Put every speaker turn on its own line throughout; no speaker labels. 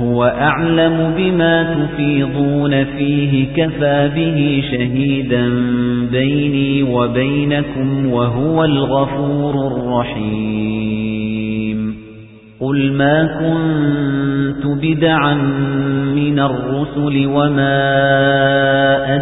هو أعلم بما تفيضون فيه كفى به شهيدا بيني وبينكم وهو الغفور الرحيم قل ما كنت بدعا من الرسل وما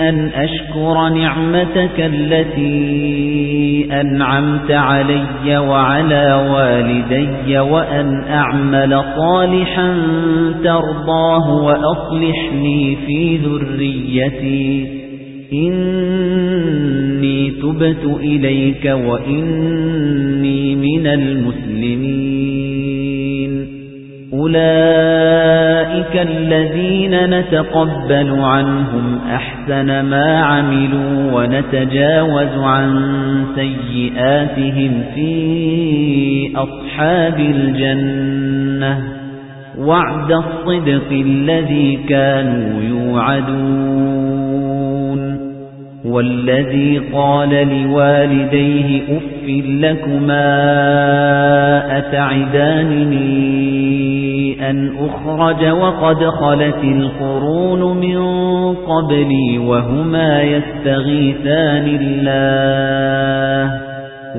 أَنْ أَشْكُرَ نِعْمَتَكَ الَّتِي أَنْعَمْتَ عَلَيَّ وَعَلَى وَالِدَيَّ وَأَنْ أَعْمَلَ صَالِحًا تَرْضَاهُ وأصلحني فِي ذُرِّيَّتِي إِنِّي تُبْتُ إِلَيْكَ وَإِنِّي مِنَ الْمُسْلِمِينَ أُولَٰئِكَ أُولَئِكَ الَّذِينَ نَتَقَبَّلُ عَنْهُمْ أَحْسَنَ مَا عَمِلُوا وَنَتَجَاوَزُ عَن سَيِّئَاتِهِمْ فِي أَصْحَابِ الْجَنَّةِ وَعْدَ الصِّدْقِ الَّذِي كَانُوا يُوعَدُونَ وَالَّذِي قَالَ لِوَالِدَيْهِ أُفٍّ لَكُمَا أَتَعِدَانِنِي أَنْ أُخْرَجَ وَقَدْ خَلَتِ الْقُرُونُ مِنْ قَبْلِي وَهُمَا يَسْتَغِيثَانِ اللَّهَ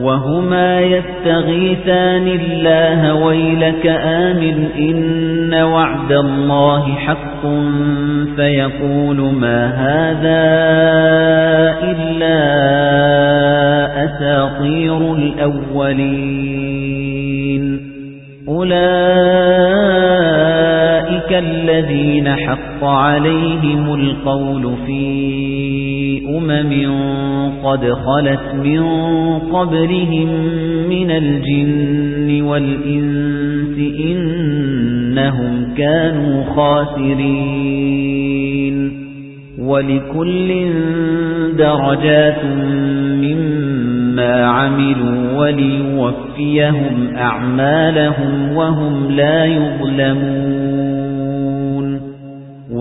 وَهُمَا يَسْتَغِيثَانِ اللَّهَ وَيْلَكَ آمِنْ إِنَّ وَعْدَ اللَّهِ حَقٌّ فَيَقُولُ مَا هَذَا إِلَّا أَسَاطِيرُ الْأَوَّلِينَ أُولَئِكَ الَّذِينَ حَقَّ عَلَيْهِمُ الْقَوْلُ فِي أُمَمٍ قَدْ خَلَتْ مِنْ قَبْلِهِمْ مِنَ الْجِنِّ وَالْإِنْسِ إِنَّهُمْ كَانُوا خَاسِرِينَ وَلِكُلٍّ دَرَجَاتٌ مِّمَّا عَمِلُوا وَلِيُوَفِّيَهُمْ أَعْمَالَهُمْ وَهُمْ لَا يُظْلَمُونَ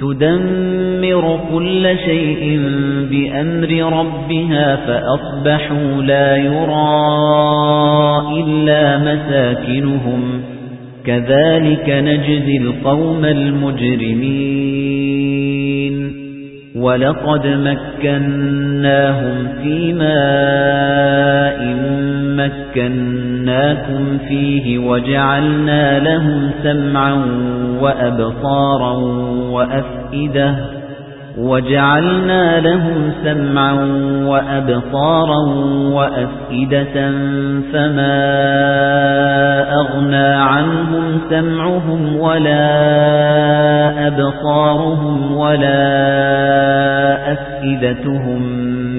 تدمر كل شيء بأمر ربها فأصبحوا لا يرى إلا مساكنهم كذلك نجزي القوم المجرمين ولقد مكناهم فيما إن مكنا مَكَّنَّاكُمْ فِيهِ وَجَعَلْنَا لَهُمْ سَمْعًا وَأَبْصَارًا وَأَفْئِدَةً وَجَعَلْنَا لَهُمْ سَمْعًا وَأَبْصَارًا وَأَفْئِدَةً فَمَا أَغْنَى عَنْهُمْ سَمْعُهُمْ وَلَا أَبْصَارُهُمْ وَلَا أَفْئِدَتُهُم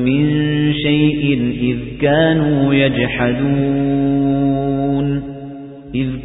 مِّن شَيْءٍ إِذْ كَانُوا يَجْحَدُونَ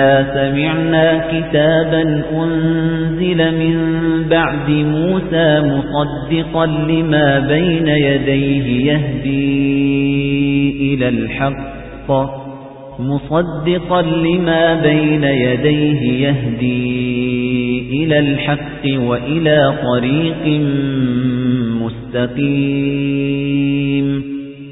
إِنَّا سَمِعْنَا كِتَابًا أُنْزِلَ مِنْ بَعْدِ مُوسَى مُصَدِّقًا لِمَا بَيْنَ يَدَيْهِ يَهْدِي إِلَى الْحَقِّ مُصَدِّقًا لِمَا بَيْنَ يَدَيْهِ يَهْدِي إِلَى الْحَقِّ وَإِلَى طَرِيقٍ مُسْتَقِيمٍ